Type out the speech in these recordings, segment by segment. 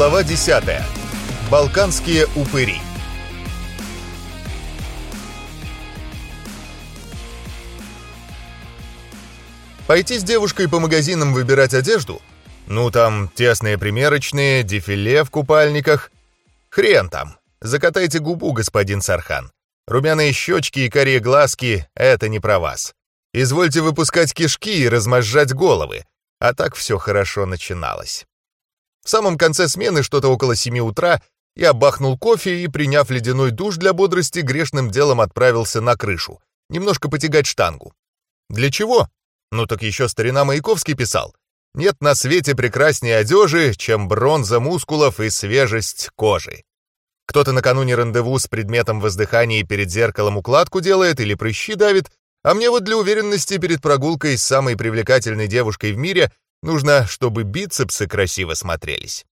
Глава 10. Балканские упыри. Пойти с девушкой по магазинам выбирать одежду? Ну, там тесные примерочные, дефиле в купальниках. Хрен там. Закатайте губу, господин Сархан. Румяные щечки и карие глазки — это не про вас. Извольте выпускать кишки и размозжать головы. А так все хорошо начиналось. В самом конце смены, что-то около семи утра, я бахнул кофе и, приняв ледяной душ для бодрости, грешным делом отправился на крышу, немножко потягать штангу. Для чего? Ну так еще старина Маяковский писал. Нет на свете прекраснее одежи, чем бронза мускулов и свежесть кожи. Кто-то накануне рандеву с предметом воздыхания перед зеркалом укладку делает или прыщи давит, а мне вот для уверенности перед прогулкой с самой привлекательной девушкой в мире Нужно, чтобы бицепсы красиво смотрелись.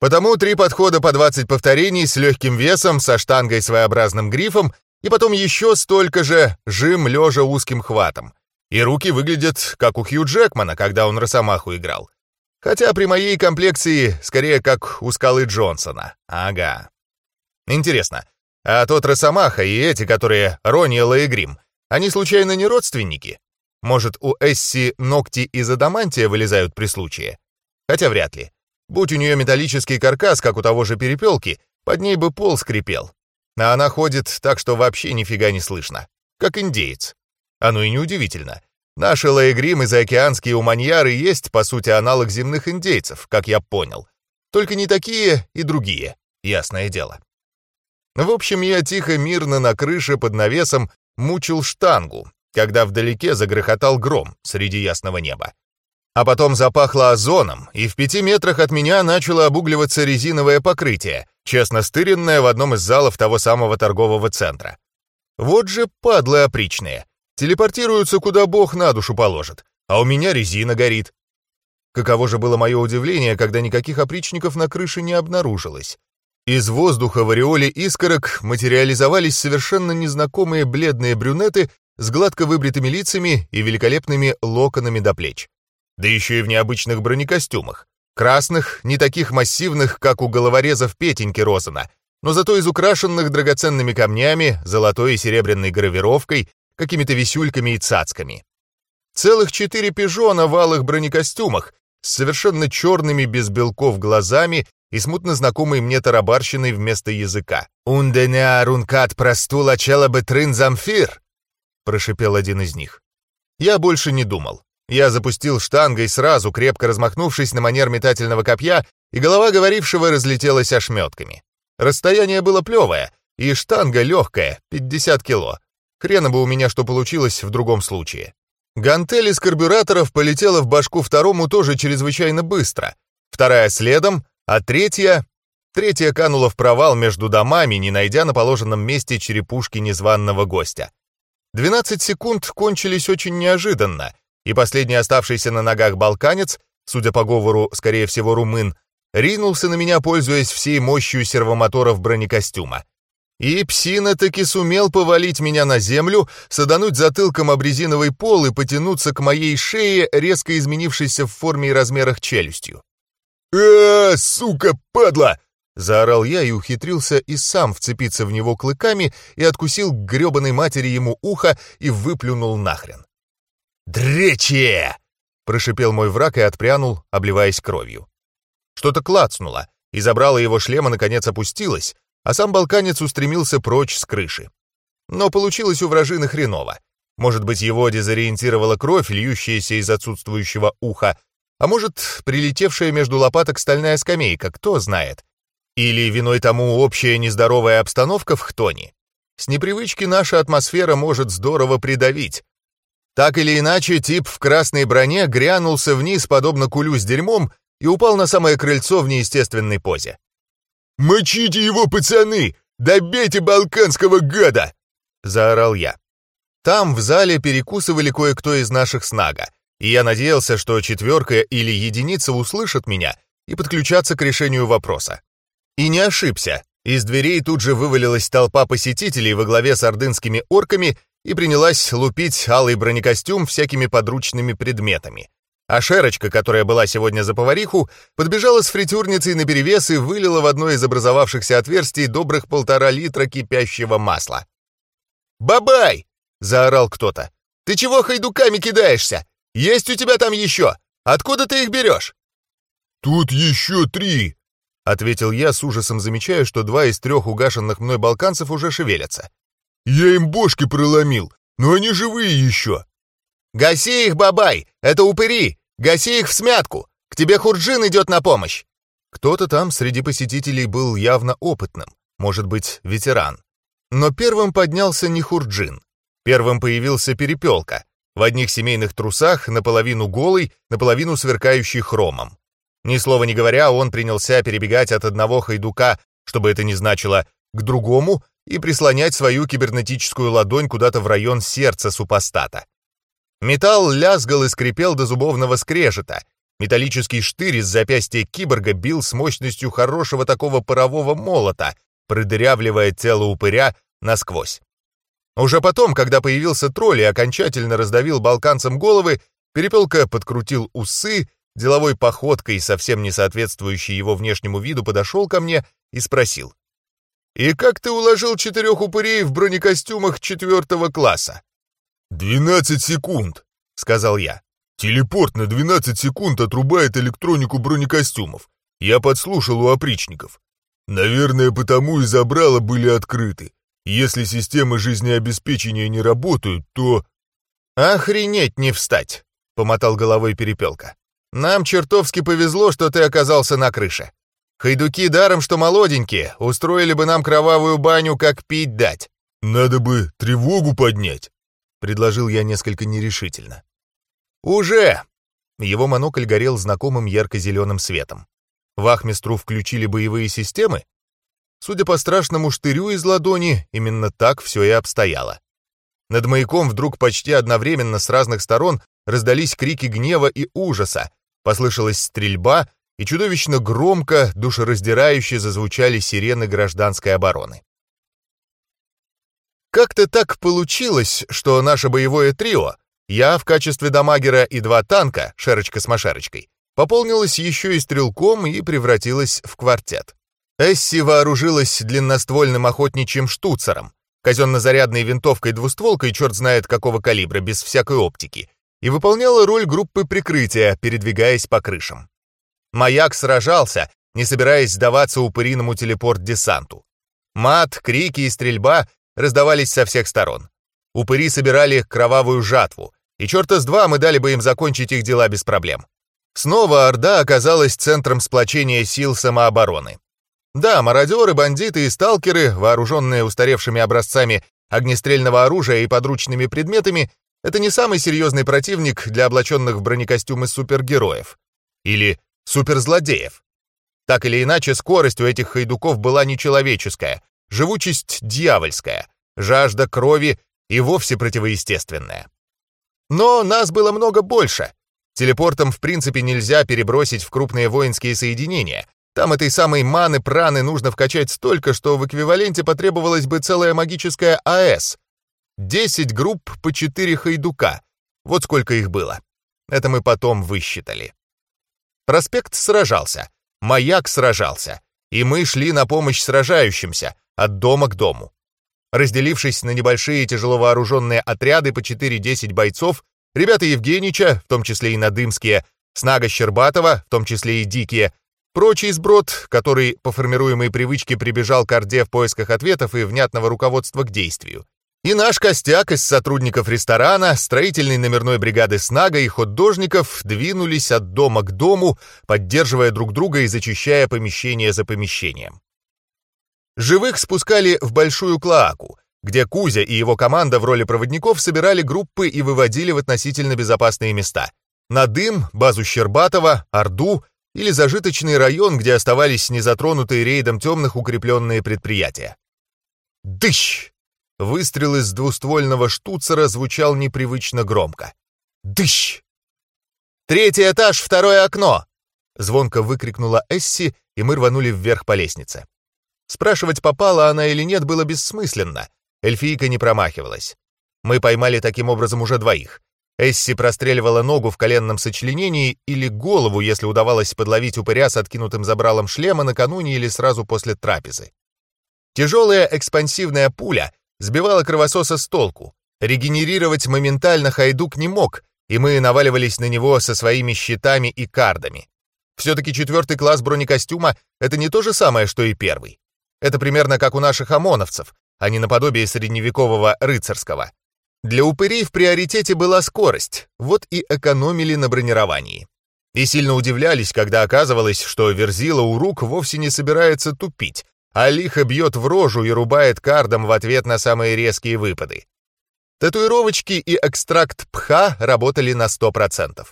Потому три подхода по 20 повторений с легким весом, со штангой своеобразным грифом, и потом еще столько же жим лежа узким хватом. И руки выглядят, как у Хью Джекмана, когда он Росомаху играл. Хотя при моей комплекции скорее как у Скалы Джонсона. Ага. Интересно, а тот Росомаха и эти, которые Рониэлла и Грим, они случайно не родственники? Может, у Эсси ногти из адамантия вылезают при случае? Хотя вряд ли. Будь у нее металлический каркас, как у того же перепелки, под ней бы пол скрипел. А она ходит так, что вообще нифига не слышно. Как индеец. Оно и неудивительно. Наши лаегрим и заокеанские уманьяры есть, по сути, аналог земных индейцев, как я понял. Только не такие и другие, ясное дело. В общем, я тихо, мирно на крыше под навесом мучил штангу, когда вдалеке загрохотал гром среди ясного неба. А потом запахло озоном, и в пяти метрах от меня начало обугливаться резиновое покрытие, честно стыренное в одном из залов того самого торгового центра. Вот же падлы опричные. Телепортируются, куда бог на душу положит, а у меня резина горит. Каково же было мое удивление, когда никаких опричников на крыше не обнаружилось. Из воздуха в ореоле искорок материализовались совершенно незнакомые бледные брюнеты с гладко выбритыми лицами и великолепными локонами до плеч. Да еще и в необычных бронекостюмах. Красных, не таких массивных, как у головорезов Петеньки Розана, но зато из украшенных драгоценными камнями, золотой и серебряной гравировкой, какими-то висюльками и цацками. Целых четыре пижона в алых бронекостюмах, с совершенно черными без белков глазами и смутно знакомой мне тарабарщиной вместо языка. «Унденя рункат простула челабы трын замфир!» — прошипел один из них. Я больше не думал. Я запустил штангой сразу, крепко размахнувшись на манер метательного копья, и голова говорившего разлетелась ошметками. Расстояние было плевое, и штанга легкая, 50 кило. Хрена бы у меня что получилось в другом случае. Гантель из карбюраторов полетела в башку второму тоже чрезвычайно быстро. Вторая следом, а третья... Третья канула в провал между домами, не найдя на положенном месте черепушки незваного гостя. 12 секунд кончились очень неожиданно, и последний оставшийся на ногах балканец, судя по говору, скорее всего, румын, ринулся на меня, пользуясь всей мощью сервомоторов бронекостюма. И псина таки сумел повалить меня на землю, садануть затылком об резиновый пол и потянуться к моей шее, резко изменившейся в форме и размерах челюстью. «А, сука, падла!» Заорал я и ухитрился и сам вцепиться в него клыками и откусил к гребаной матери ему ухо и выплюнул нахрен. «Дречье!» — прошипел мой враг и отпрянул, обливаясь кровью. Что-то клацнуло, и забрало его шлема наконец опустилось, а сам балканец устремился прочь с крыши. Но получилось у вражины хреново. Может быть, его дезориентировала кровь, льющаяся из отсутствующего уха, а может, прилетевшая между лопаток стальная скамейка, кто знает. Или виной тому общая нездоровая обстановка в Хтоне? С непривычки наша атмосфера может здорово придавить. Так или иначе, тип в красной броне грянулся вниз, подобно кулю с дерьмом, и упал на самое крыльцо в неестественной позе. «Мочите его, пацаны! Добейте балканского гада!» — заорал я. Там, в зале, перекусывали кое-кто из наших снага, и я надеялся, что четверка или единица услышат меня и подключатся к решению вопроса. И не ошибся. Из дверей тут же вывалилась толпа посетителей во главе с ордынскими орками и принялась лупить алый бронекостюм всякими подручными предметами. А Шерочка, которая была сегодня за повариху, подбежала с фритюрницей наперевес и вылила в одно из образовавшихся отверстий добрых полтора литра кипящего масла. «Бабай!» — заорал кто-то. «Ты чего хайдуками кидаешься? Есть у тебя там еще? Откуда ты их берешь?» «Тут еще три!» — ответил я, с ужасом замечая, что два из трех угашенных мной балканцев уже шевелятся. «Я им бошки проломил, но они живые еще!» «Гаси их, бабай! Это упыри! Гаси их в смятку! К тебе Хурджин идет на помощь!» Кто-то там среди посетителей был явно опытным, может быть, ветеран. Но первым поднялся не Хурджин. Первым появился Перепелка, в одних семейных трусах, наполовину голый, наполовину сверкающий хромом. Ни слова не говоря, он принялся перебегать от одного хайдука, чтобы это не значило, к другому и прислонять свою кибернетическую ладонь куда-то в район сердца супостата. Металл лязгал и скрипел до зубовного скрежета. Металлический штырь из запястья киборга бил с мощностью хорошего такого парового молота, продырявливая тело упыря насквозь. Уже потом, когда появился тролль и окончательно раздавил балканцам головы, Перепелка подкрутил усы, деловой походкой, совсем не соответствующей его внешнему виду, подошел ко мне и спросил. «И как ты уложил четырех упырей в бронекостюмах четвертого класса?» «Двенадцать секунд», — сказал я. «Телепорт на двенадцать секунд отрубает электронику бронекостюмов. Я подслушал у опричников. Наверное, потому и забрала были открыты. Если системы жизнеобеспечения не работают, то...» «Охренеть не встать!» — помотал головой Перепелка. «Нам чертовски повезло, что ты оказался на крыше. Хайдуки даром, что молоденькие, устроили бы нам кровавую баню, как пить дать». «Надо бы тревогу поднять», предложил я несколько нерешительно. «Уже!» Его монокль горел знакомым ярко-зеленым светом. Вахмистру включили боевые системы? Судя по страшному штырю из ладони, именно так все и обстояло. Над маяком вдруг почти одновременно с разных сторон раздались крики гнева и ужаса, послышалась стрельба, и чудовищно громко, душераздирающе зазвучали сирены гражданской обороны. Как-то так получилось, что наше боевое трио, я в качестве дамагера и два танка, Шерочка с Машерочкой, пополнилось еще и стрелком и превратилось в квартет. Эсси вооружилась длинноствольным охотничьим штуцером, казенно-зарядной винтовкой-двустволкой черт знает какого калибра, без всякой оптики, и выполняла роль группы прикрытия, передвигаясь по крышам. Маяк сражался, не собираясь сдаваться упыриному телепорт-десанту. Мат, крики и стрельба раздавались со всех сторон. Упыри собирали кровавую жатву, и черта с два мы дали бы им закончить их дела без проблем. Снова Орда оказалась центром сплочения сил самообороны. Да, мародеры, бандиты и сталкеры, вооруженные устаревшими образцами огнестрельного оружия и подручными предметами, это не самый серьезный противник для облаченных в бронекостюмы супергероев. Или суперзлодеев. Так или иначе, скорость у этих хайдуков была нечеловеческая, живучесть дьявольская, жажда крови и вовсе противоестественная. Но нас было много больше. Телепортом в принципе нельзя перебросить в крупные воинские соединения. Там этой самой маны праны нужно вкачать столько, что в эквиваленте потребовалась бы целая магическая АЭС. Десять групп по четыре хайдука. Вот сколько их было. Это мы потом высчитали. Проспект сражался, маяк сражался, и мы шли на помощь сражающимся, от дома к дому. Разделившись на небольшие тяжело вооруженные отряды по 4-10 бойцов, ребята Евгенича, в том числе и Надымские, Снага Щербатова, в том числе и Дикие, прочий сброд, который по формируемой привычке прибежал к Орде в поисках ответов и внятного руководства к действию. И наш костяк из сотрудников ресторана, строительной номерной бригады Снага и художников двинулись от дома к дому, поддерживая друг друга и зачищая помещение за помещением. Живых спускали в большую клоаку, где Кузя и его команда в роли проводников собирали группы и выводили в относительно безопасные места. На дым, базу Щербатова, Орду или зажиточный район, где оставались незатронутые рейдом темных укрепленные предприятия. Дыщ! Выстрел из двуствольного штуцера звучал непривычно громко. Дыщ! «Третий этаж, второе окно!» Звонко выкрикнула Эсси, и мы рванули вверх по лестнице. Спрашивать, попала она или нет, было бессмысленно. Эльфийка не промахивалась. Мы поймали таким образом уже двоих. Эсси простреливала ногу в коленном сочленении или голову, если удавалось подловить упыря с откинутым забралом шлема накануне или сразу после трапезы. Тяжелая экспансивная пуля сбивала кровососа с толку. Регенерировать моментально Хайдук не мог, и мы наваливались на него со своими щитами и кардами. Все-таки четвертый класс бронекостюма — это не то же самое, что и первый. Это примерно как у наших ОМОНовцев, а не наподобие средневекового рыцарского. Для упырей в приоритете была скорость, вот и экономили на бронировании. И сильно удивлялись, когда оказывалось, что Верзила у рук вовсе не собирается тупить, а лихо бьет в рожу и рубает кардом в ответ на самые резкие выпады. Татуировочки и экстракт пха работали на 100%.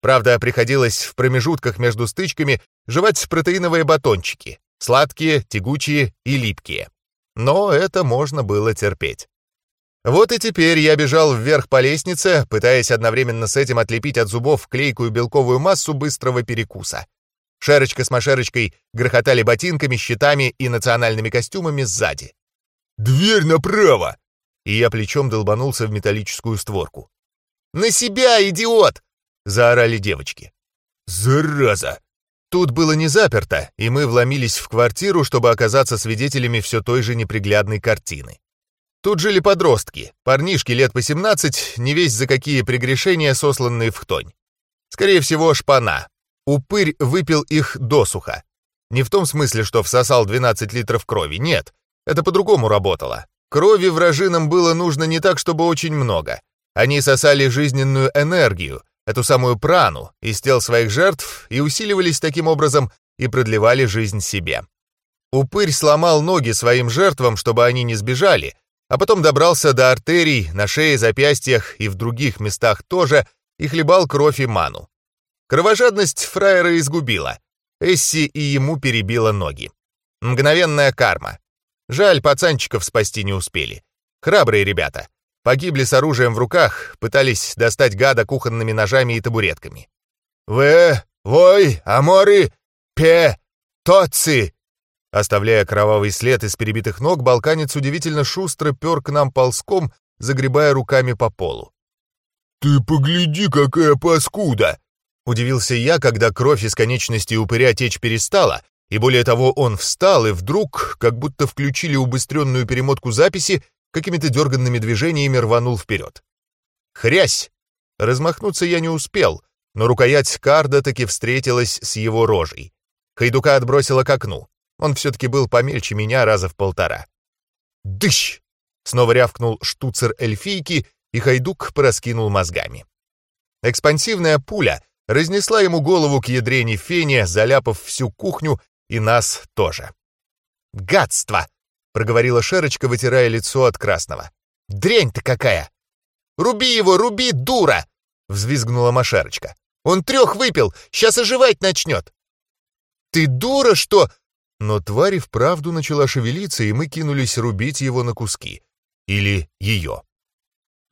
Правда, приходилось в промежутках между стычками жевать протеиновые батончики, сладкие, тягучие и липкие. Но это можно было терпеть. Вот и теперь я бежал вверх по лестнице, пытаясь одновременно с этим отлепить от зубов клейкую белковую массу быстрого перекуса. Шерочка с Машерочкой грохотали ботинками, щитами и национальными костюмами сзади. «Дверь направо!» И я плечом долбанулся в металлическую створку. «На себя, идиот!» — заорали девочки. «Зараза!» Тут было не заперто, и мы вломились в квартиру, чтобы оказаться свидетелями все той же неприглядной картины. Тут жили подростки, парнишки лет по 17, не весь за какие прегрешения сосланные в хтонь. Скорее всего, шпана. Упырь выпил их досуха. Не в том смысле, что всосал 12 литров крови, нет. Это по-другому работало. Крови вражинам было нужно не так, чтобы очень много. Они сосали жизненную энергию, эту самую прану, из тел своих жертв и усиливались таким образом и продлевали жизнь себе. Упырь сломал ноги своим жертвам, чтобы они не сбежали, а потом добрался до артерий на шее, запястьях и в других местах тоже и хлебал кровь и ману. Кровожадность фраера изгубила. Эсси и ему перебила ноги. Мгновенная карма. Жаль, пацанчиков спасти не успели. Храбрые ребята. Погибли с оружием в руках, пытались достать гада кухонными ножами и табуретками. «Вэ, вой, аморы, пе, тоци!» Оставляя кровавый след из перебитых ног, балканец удивительно шустро пер к нам ползком, загребая руками по полу. «Ты погляди, какая паскуда!» Удивился я, когда кровь из конечности упыря течь перестала, и более того, он встал, и вдруг, как будто включили убыстренную перемотку записи, какими-то дерганными движениями рванул вперед. Хрясь! Размахнуться я не успел, но рукоять карда таки встретилась с его рожей. Хайдука отбросила к окну. Он все-таки был помельче меня раза в полтора. «Дыщ!» — снова рявкнул штуцер эльфийки, и Хайдук пораскинул мозгами. Экспансивная пуля разнесла ему голову к ядрене фене, заляпав всю кухню и нас тоже. «Гадство!» — проговорила Шерочка, вытирая лицо от красного. «Дрянь ты какая!» «Руби его, руби, дура!» — взвизгнула Машерочка. «Он трех выпил, сейчас оживать начнет!» «Ты дура, что?» Но тварь вправду начала шевелиться, и мы кинулись рубить его на куски. Или ее.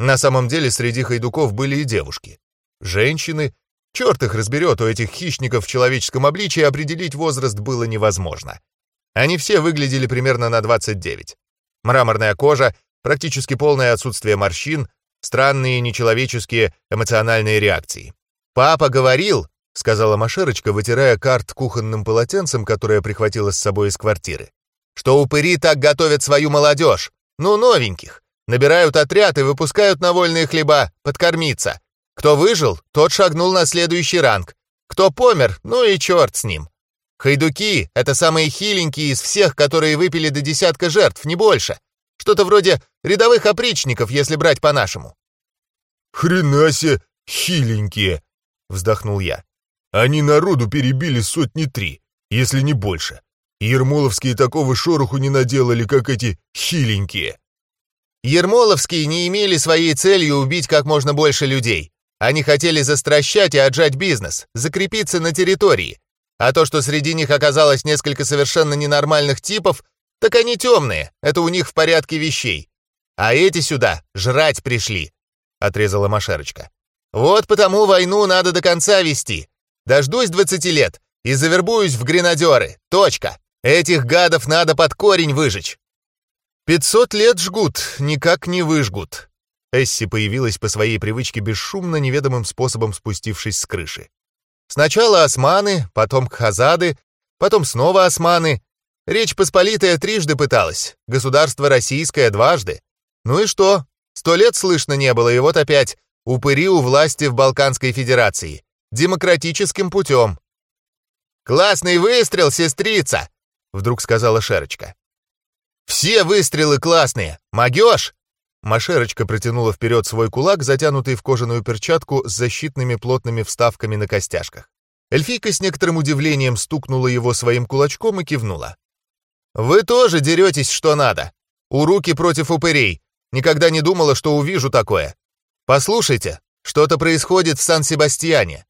На самом деле среди хайдуков были и девушки. Женщины. Черт их разберет, у этих хищников в человеческом обличии определить возраст было невозможно. Они все выглядели примерно на 29. Мраморная кожа, практически полное отсутствие морщин, странные нечеловеческие эмоциональные реакции. «Папа говорил», — сказала Машерочка, вытирая карт кухонным полотенцем, которое прихватила с собой из квартиры. «Что упыри так готовят свою молодежь? Ну, новеньких. Набирают отряд и выпускают на вольные хлеба, подкормиться. Кто выжил, тот шагнул на следующий ранг. Кто помер, ну и черт с ним. Хайдуки — это самые хиленькие из всех, которые выпили до десятка жертв, не больше. Что-то вроде рядовых опричников, если брать по-нашему». «Хрена себе, хиленькие!» — вздохнул я. Они народу перебили сотни три, если не больше. Ермоловские такого шороху не наделали, как эти хиленькие. Ермоловские не имели своей целью убить как можно больше людей. Они хотели застращать и отжать бизнес, закрепиться на территории. А то, что среди них оказалось несколько совершенно ненормальных типов, так они темные, это у них в порядке вещей. А эти сюда жрать пришли, — отрезала Машерочка. Вот потому войну надо до конца вести, Дождусь 20 лет и завербуюсь в гренадеры. Точка. Этих гадов надо под корень выжечь. 500 лет жгут, никак не выжгут. Эсси появилась по своей привычке бесшумно, неведомым способом спустившись с крыши. Сначала османы, потом хазады, потом снова османы. Речь Посполитая трижды пыталась, государство российское дважды. Ну и что? Сто лет слышно не было, и вот опять упыри у власти в Балканской Федерации. Демократическим путем. «Классный выстрел, сестрица!» — вдруг сказала Шерочка. «Все выстрелы классные! Могешь?» Машерочка протянула вперед свой кулак, затянутый в кожаную перчатку с защитными плотными вставками на костяшках. Эльфийка с некоторым удивлением стукнула его своим кулачком и кивнула. «Вы тоже деретесь, что надо. У руки против упырей. Никогда не думала, что увижу такое. Послушайте, что-то происходит в Сан-Себастьяне».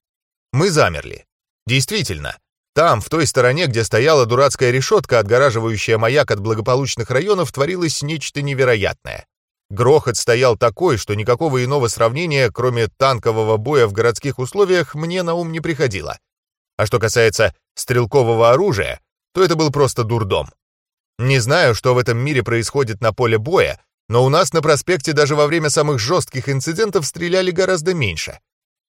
Мы замерли. Действительно, там, в той стороне, где стояла дурацкая решетка, отгораживающая маяк от благополучных районов, творилось нечто невероятное. Грохот стоял такой, что никакого иного сравнения, кроме танкового боя в городских условиях, мне на ум не приходило. А что касается стрелкового оружия, то это был просто дурдом. Не знаю, что в этом мире происходит на поле боя, но у нас на проспекте даже во время самых жестких инцидентов стреляли гораздо меньше.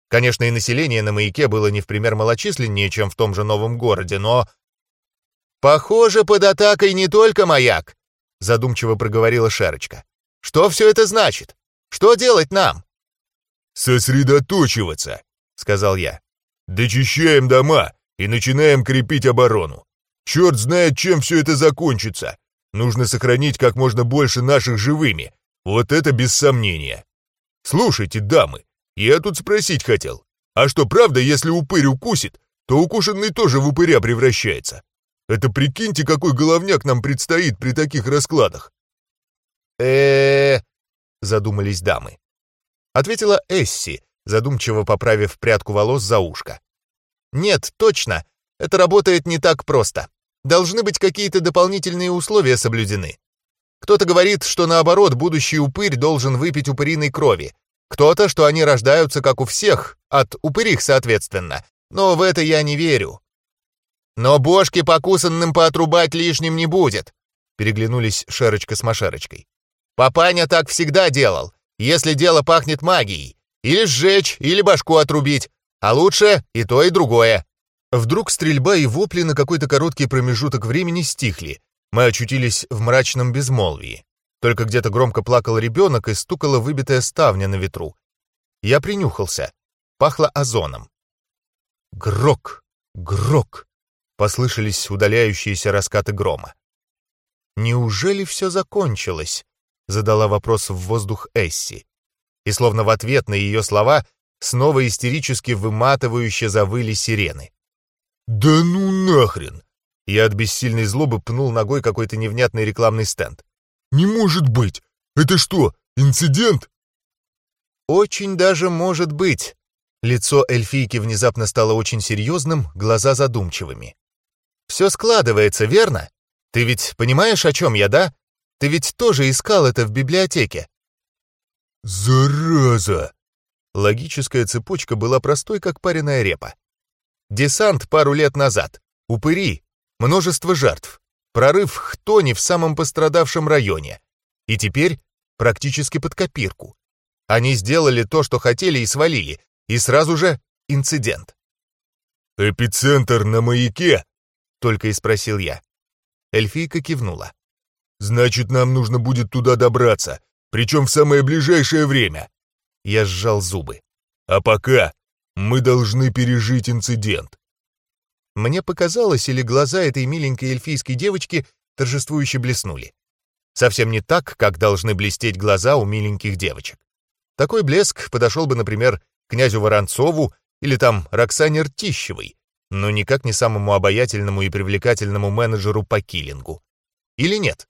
Конечно, и население на маяке было не в пример малочисленнее, чем в том же новом городе, но... «Похоже, под атакой не только маяк», — задумчиво проговорила Шерочка. Что все это значит? Что делать нам?» «Сосредоточиваться», — сказал я. «Дочищаем дома и начинаем крепить оборону. Черт знает, чем все это закончится. Нужно сохранить как можно больше наших живыми. Вот это без сомнения. Слушайте, дамы, я тут спросить хотел. А что, правда, если упырь укусит, то укушенный тоже в упыря превращается? Это прикиньте, какой головняк нам предстоит при таких раскладах э задумались дамы. Ответила Эсси, задумчиво поправив прядку волос за ушко. «Нет, точно, это работает не так просто. Должны быть какие-то дополнительные условия соблюдены. Кто-то говорит, что наоборот, будущий упырь должен выпить упыриной крови. Кто-то, что они рождаются, как у всех, от упырих, соответственно. Но в это я не верю. Но бошки покусанным поотрубать лишним не будет», переглянулись Шерочка с Машерочкой. Папаня так всегда делал, если дело пахнет магией. Или сжечь, или башку отрубить. А лучше и то, и другое. Вдруг стрельба и вопли на какой-то короткий промежуток времени стихли. Мы очутились в мрачном безмолвии. Только где-то громко плакал ребенок и стукала выбитая ставня на ветру. Я принюхался. Пахло озоном. Грок, грок. Послышались удаляющиеся раскаты грома. Неужели все закончилось? Задала вопрос в воздух Эсси. И словно в ответ на ее слова снова истерически выматывающе завыли сирены. «Да ну нахрен!» Я от бессильной злобы пнул ногой какой-то невнятный рекламный стенд. «Не может быть! Это что, инцидент?» «Очень даже может быть!» Лицо эльфийки внезапно стало очень серьезным, глаза задумчивыми. «Все складывается, верно? Ты ведь понимаешь, о чем я, да? Ты ведь тоже искал это в библиотеке?» «Зараза!» Логическая цепочка была простой, как пареная репа. Десант пару лет назад. Упыри. Множество жертв. Прорыв Хтони в самом пострадавшем районе. И теперь практически под копирку. Они сделали то, что хотели и свалили. И сразу же инцидент. «Эпицентр на маяке?» — только и спросил я. Эльфийка кивнула. Значит, нам нужно будет туда добраться, причем в самое ближайшее время. Я сжал зубы. А пока мы должны пережить инцидент. Мне показалось, или глаза этой миленькой эльфийской девочки торжествующе блеснули. Совсем не так, как должны блестеть глаза у миленьких девочек. Такой блеск подошел бы, например, князю Воронцову или там Роксане Ртищевой, но никак не самому обаятельному и привлекательному менеджеру по киллингу. Или нет?